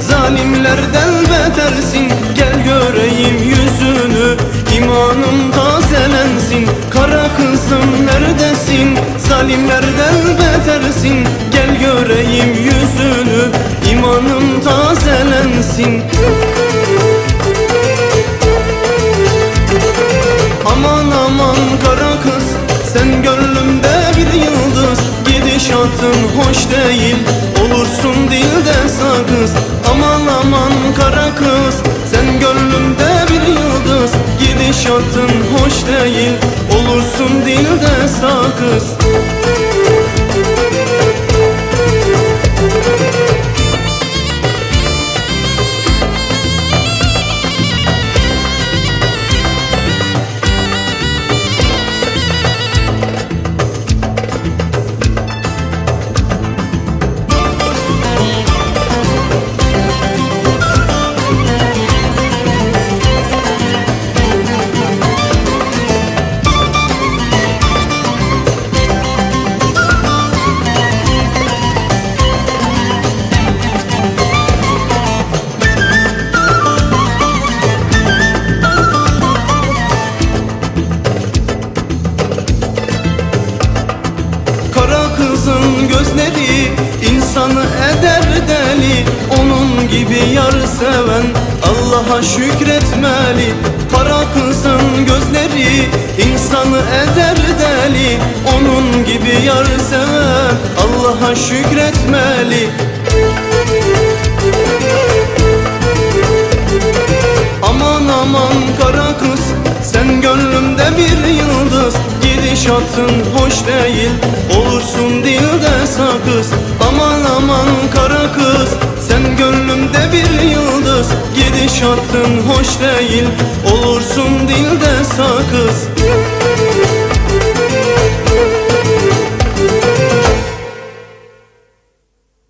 Zalimlerden betersin Gel göreyim yüzünü İmanım tazelensin. Kara kızım neredesin? Zalimlerden betersin Gel göreyim yüzünü İmanım tazelensin. Aman aman kara kız Sen gönlümde bir yıldız. Gidişatın hoş değil Gidişatın hoş değil. Olursun dilde sakız. Kara gözleri insanı eder deli. Onun gibi yar seven Allah'a şükretmeli. Kara kızın gözleri insanı eder deli. Onun gibi yar seven Allah'a şükretmeli. Aman aman kara kız Sen gönlümde bir yıldız Gidişatın hoş değil Olursun dilde sakız. Aman aman kara kız Sen gönlümde bir yıldız. Gidişatın hoş değil Olursun dilde sakız